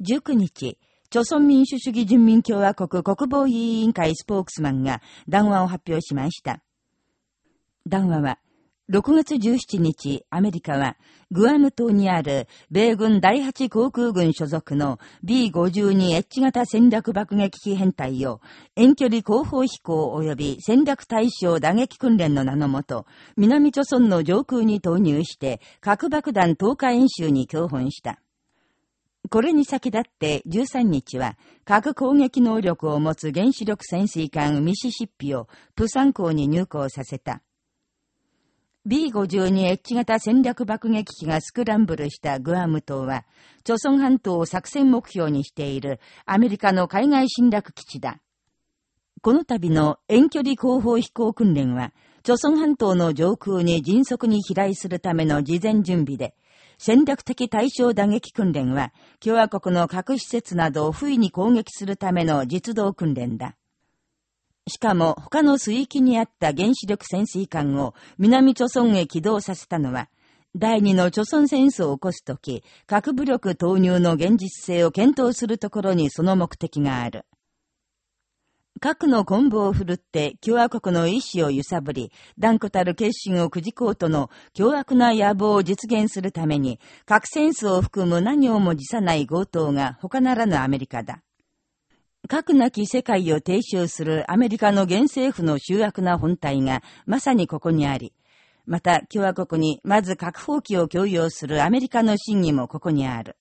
19日、朝鮮民主主義人民共和国国防委員会スポークスマンが談話を発表しました。談話は、6月17日、アメリカは、グアム島にある米軍第8航空軍所属の B52H 型戦略爆撃機編隊を遠距離後方飛行及び戦略対象打撃訓練の名のもと、南朝村の上空に投入して核爆弾投下演習に共本した。これに先立って13日は核攻撃能力を持つ原子力潜水艦ミシシッピをプサン港に入港させた。B52H 型戦略爆撃機がスクランブルしたグアム島は、朝鮮半島を作戦目標にしているアメリカの海外侵略基地だ。この度の遠距離後方飛行訓練は、朝鮮半島の上空に迅速に飛来するための事前準備で、戦略的対象打撃訓練は、共和国の核施設などを不意に攻撃するための実動訓練だ。しかも他の水域にあった原子力潜水艦を南朝鮮へ起動させたのは、第二の朝鮮戦争を起こすとき、核武力投入の現実性を検討するところにその目的がある。核の棍棒を振るって共和国の意志を揺さぶり、断固たる決心をくじこうとの凶悪な野望を実現するために、核戦争を含む何をも辞さない強盗が他ならぬアメリカだ。核なき世界を提唱するアメリカの現政府の集約な本体がまさにここにあり、また共和国にまず核放棄を強要するアメリカの真偽もここにある。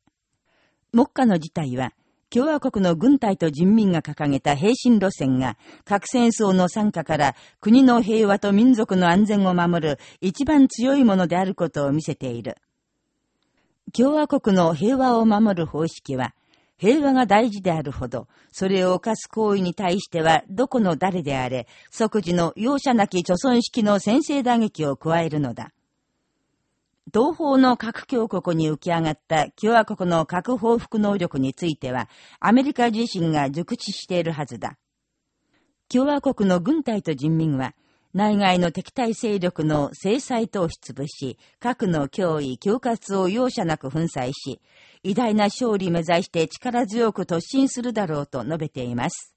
目下の事態は、共和国の軍隊と人民が掲げた平身路線が核戦争の参加から国の平和と民族の安全を守る一番強いものであることを見せている。共和国の平和を守る方式は、平和が大事であるほど、それを犯す行為に対しては、どこの誰であれ、即時の容赦なき貯村式の先制打撃を加えるのだ。東方の核強国に浮き上がった共和国の核報復能力については、アメリカ自身が熟知しているはずだ。共和国の軍隊と人民は、内外の敵対勢力の制裁と押しつぶし、核の脅威、恐喝を容赦なく粉砕し、偉大な勝利目指して力強く突進するだろうと述べています。